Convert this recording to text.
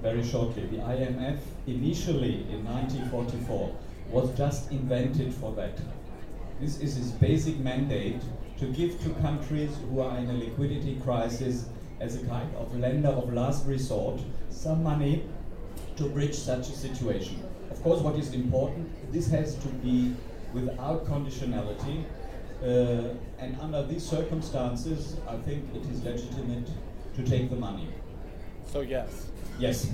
Very shortly, the IMF initially in 1944 was just invented for that. This is its basic mandate to give to countries who are in a liquidity crisis as a kind of lender of last resort some money to bridge such a situation. Of course, what is important, this has to be without conditionality, uh, and under these circumstances, I think it is legitimate to take the money. So yes. Yes.